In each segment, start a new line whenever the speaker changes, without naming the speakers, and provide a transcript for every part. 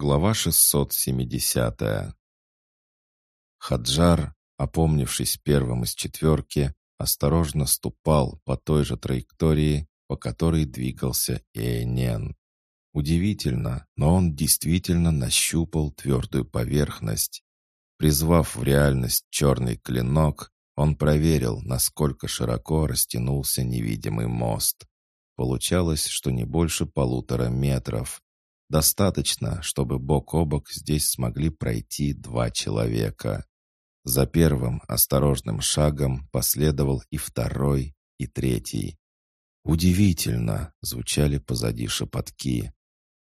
Глава 670 Хаджар, опомнившись первым из четверки, осторожно ступал по той же траектории, по которой двигался Эйнен. Удивительно, но он действительно нащупал твердую поверхность. Призвав в реальность черный клинок, он проверил, насколько широко растянулся невидимый мост. Получалось, что не больше полутора метров. Достаточно, чтобы бок о бок здесь смогли пройти два человека. За первым осторожным шагом последовал и второй, и третий. «Удивительно!» — звучали позади шепотки.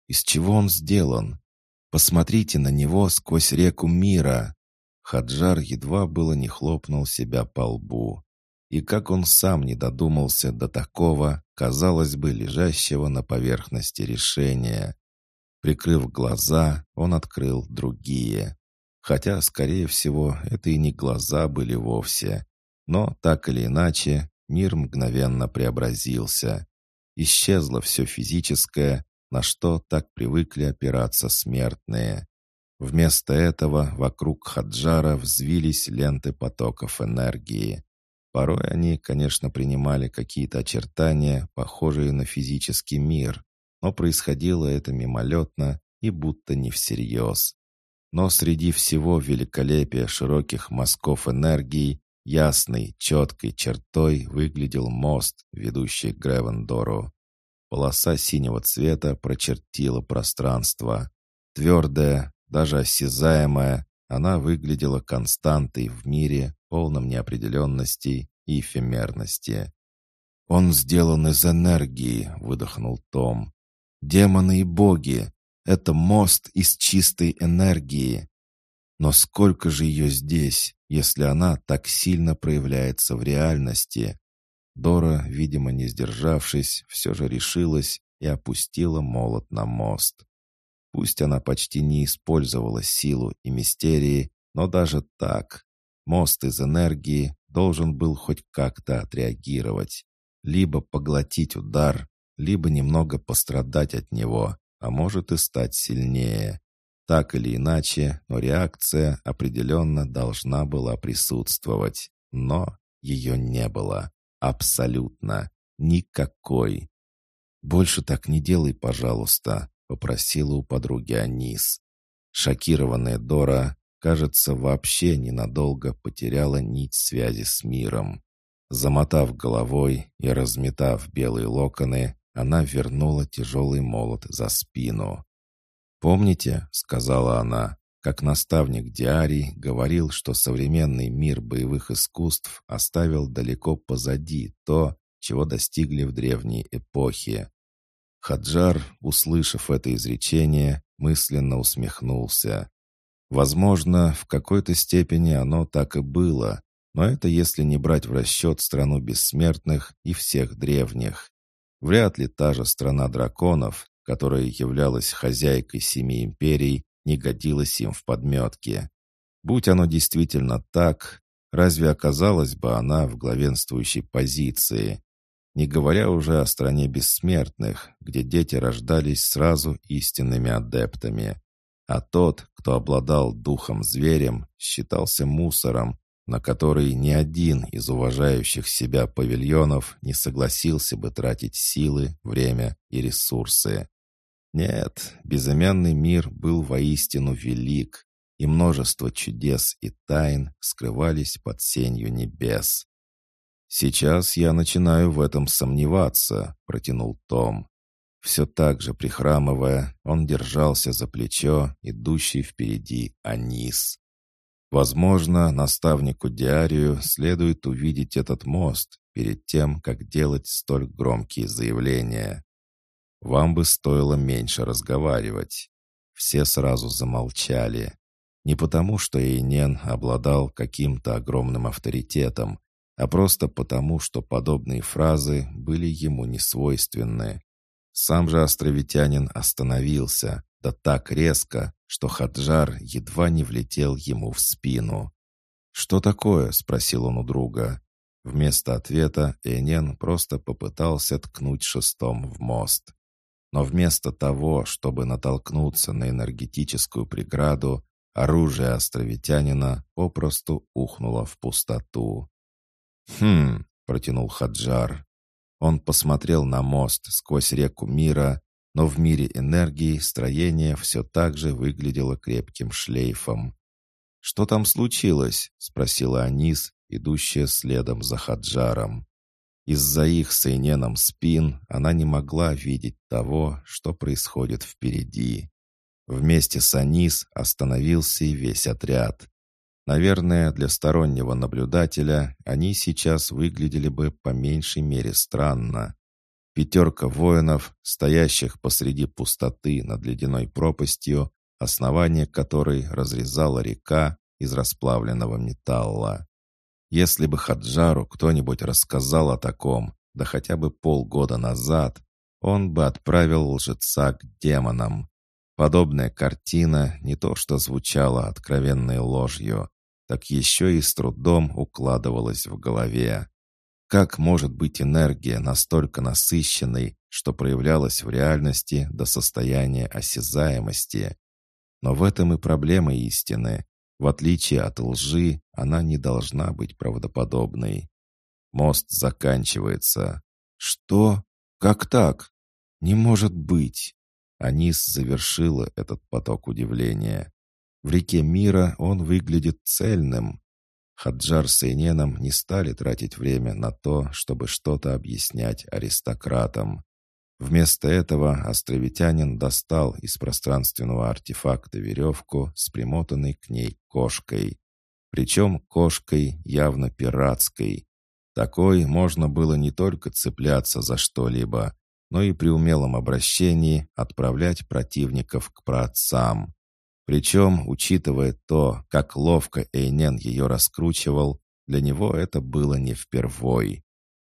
«Из чего он сделан? Посмотрите на него сквозь реку мира!» Хаджар едва было не хлопнул себя по лбу. И как он сам не додумался до такого, казалось бы, лежащего на поверхности решения. Прикрыв глаза, он открыл другие. Хотя, скорее всего, это и не глаза были вовсе. Но, так или иначе, мир мгновенно преобразился. Исчезло все физическое, на что так привыкли опираться смертные. Вместо этого вокруг Хаджара взвились ленты потоков энергии. Порой они, конечно, принимали какие-то очертания, похожие на физический мир, но происходило это мимолетно и будто не всерьез. Но среди всего великолепия широких мазков энергии ясной, четкой чертой выглядел мост, ведущий к Гревендору. Полоса синего цвета прочертила пространство. Твердая, даже осязаемая, она выглядела константой в мире, полном неопределенности и эфемерности. «Он сделан из энергии», — выдохнул Том. Демоны и боги — это мост из чистой энергии. Но сколько же ее здесь, если она так сильно проявляется в реальности? Дора, видимо, не сдержавшись, все же решилась и опустила молот на мост. Пусть она почти не использовала силу и мистерии, но даже так, мост из энергии должен был хоть как-то отреагировать, либо поглотить удар, либо немного пострадать от него, а может и стать сильнее. Так или иначе, но реакция определенно должна была присутствовать. Но ее не было. Абсолютно. Никакой. «Больше так не делай, пожалуйста», — попросила у подруги Анис. Шокированная Дора, кажется, вообще ненадолго потеряла нить связи с миром. Замотав головой и разметав белые локоны, она вернула тяжелый молот за спину. «Помните, — сказала она, — как наставник Диарий говорил, что современный мир боевых искусств оставил далеко позади то, чего достигли в древней эпохе. Хаджар, услышав это изречение, мысленно усмехнулся. Возможно, в какой-то степени оно так и было, но это если не брать в расчет страну бессмертных и всех древних. Вряд ли та же страна драконов, которая являлась хозяйкой семи империй, не годилась им в подметке. Будь оно действительно так, разве оказалась бы она в главенствующей позиции? Не говоря уже о стране бессмертных, где дети рождались сразу истинными адептами. А тот, кто обладал духом-зверем, считался мусором, на который ни один из уважающих себя павильонов не согласился бы тратить силы, время и ресурсы. Нет, безымянный мир был воистину велик, и множество чудес и тайн скрывались под сенью небес. «Сейчас я начинаю в этом сомневаться», — протянул Том. Все так же прихрамывая, он держался за плечо, идущий впереди Анис. Возможно, наставнику Диарию следует увидеть этот мост перед тем, как делать столь громкие заявления. Вам бы стоило меньше разговаривать. Все сразу замолчали. Не потому, что Эйнен обладал каким-то огромным авторитетом, а просто потому, что подобные фразы были ему несвойственны. Сам же островитянин остановился, да так резко, что Хаджар едва не влетел ему в спину. «Что такое?» — спросил он у друга. Вместо ответа Энен просто попытался ткнуть шестом в мост. Но вместо того, чтобы натолкнуться на энергетическую преграду, оружие островитянина попросту ухнуло в пустоту. «Хм», — протянул Хаджар. Он посмотрел на мост сквозь реку мира, но в мире энергии строение все так же выглядело крепким шлейфом. «Что там случилось?» — спросила Анис, идущая следом за Хаджаром. Из-за их с Эйненом спин она не могла видеть того, что происходит впереди. Вместе с Анис остановился и весь отряд. Наверное, для стороннего наблюдателя они сейчас выглядели бы по меньшей мере странно. Пятерка воинов, стоящих посреди пустоты над ледяной пропастью, основание которой разрезала река из расплавленного металла. Если бы Хаджару кто-нибудь рассказал о таком, да хотя бы полгода назад, он бы отправил лжеца к демонам. Подобная картина не то что звучала откровенной ложью, так еще и с трудом укладывалась в голове. Как может быть энергия настолько насыщенной, что проявлялась в реальности до состояния осязаемости? Но в этом и проблема истины. В отличие от лжи, она не должна быть правдоподобной. Мост заканчивается. Что? Как так? Не может быть. Анис завершила этот поток удивления. В реке мира он выглядит цельным. Хаджар с Эйненом не стали тратить время на то, чтобы что-то объяснять аристократам. Вместо этого островитянин достал из пространственного артефакта веревку с примотанной к ней кошкой. Причем кошкой явно пиратской. Такой можно было не только цепляться за что-либо, но и при умелом обращении отправлять противников к праотцам. Причем, учитывая то, как ловко Эйнен ее раскручивал, для него это было не впервой.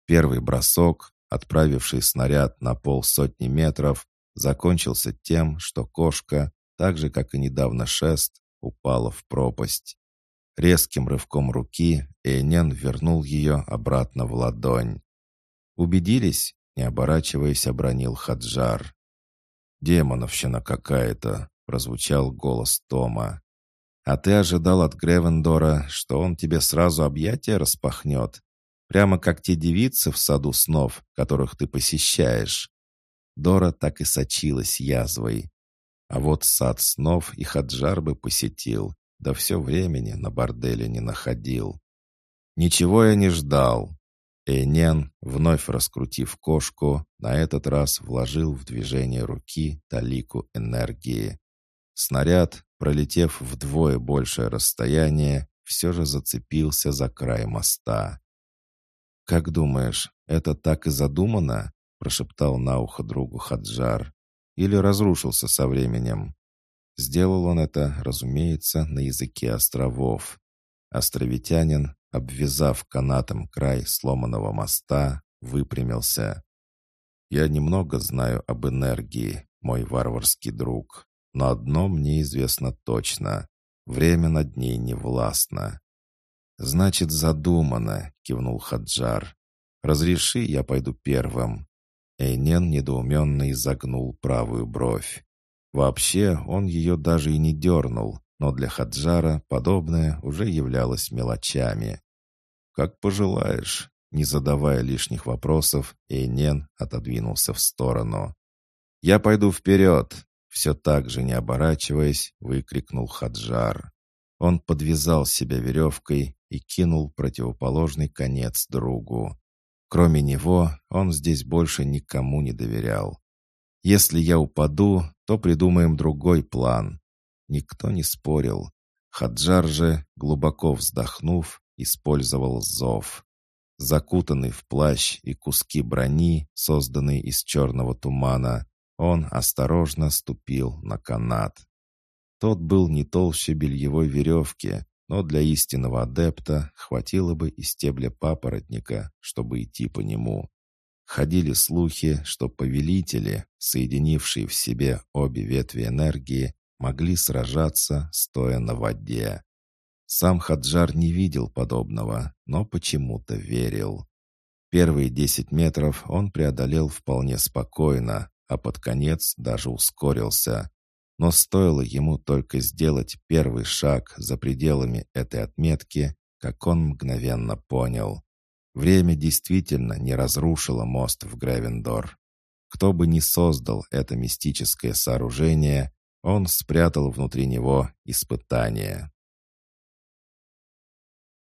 Первый бросок, отправивший снаряд на полсотни метров, закончился тем, что кошка, так же, как и недавно шест, упала в пропасть. Резким рывком руки Эйнен вернул ее обратно в ладонь. «Убедились?» — не оборачиваясь, обронил Хаджар. «Демоновщина какая-то», — прозвучал голос Тома. «А ты ожидал от Гревендора, что он тебе сразу объятия распахнет?» Прямо как те девицы в саду снов, которых ты посещаешь. Дора так и сочилась язвой. А вот сад снов и Хаджар бы посетил, да все времени на борделе не находил. Ничего я не ждал. Эйнен, вновь раскрутив кошку, на этот раз вложил в движение руки талику энергии. Снаряд, пролетев вдвое большее расстояние, все же зацепился за край моста. «Как думаешь, это так и задумано?» — прошептал на ухо другу Хаджар. «Или разрушился со временем?» Сделал он это, разумеется, на языке островов. Островитянин, обвязав канатом край сломанного моста, выпрямился. «Я немного знаю об энергии, мой варварский друг, но одно мне известно точно. Время над ней не властно. «Значит, задумано», — кивнул Хаджар. «Разреши, я пойду первым». Эйнен недоуменно изогнул правую бровь. Вообще, он ее даже и не дернул, но для Хаджара подобное уже являлось мелочами. «Как пожелаешь», — не задавая лишних вопросов, Эйнен отодвинулся в сторону. «Я пойду вперед!» — все так же не оборачиваясь, выкрикнул Хаджар. Он подвязал себя веревкой и кинул противоположный конец другу. Кроме него, он здесь больше никому не доверял. «Если я упаду, то придумаем другой план». Никто не спорил. Хаджар же, глубоко вздохнув, использовал зов. Закутанный в плащ и куски брони, созданные из черного тумана, он осторожно ступил на канат. Тот был не толще бельевой веревки, но для истинного адепта хватило бы и стебля папоротника, чтобы идти по нему. Ходили слухи, что повелители, соединившие в себе обе ветви энергии, могли сражаться, стоя на воде. Сам Хаджар не видел подобного, но почему-то верил. Первые десять метров он преодолел вполне спокойно, а под конец даже ускорился. Но стоило ему только сделать первый шаг за пределами этой отметки, как он мгновенно понял. Время действительно не разрушило мост в Гревендор. Кто бы ни создал это мистическое сооружение, он спрятал внутри него испытание.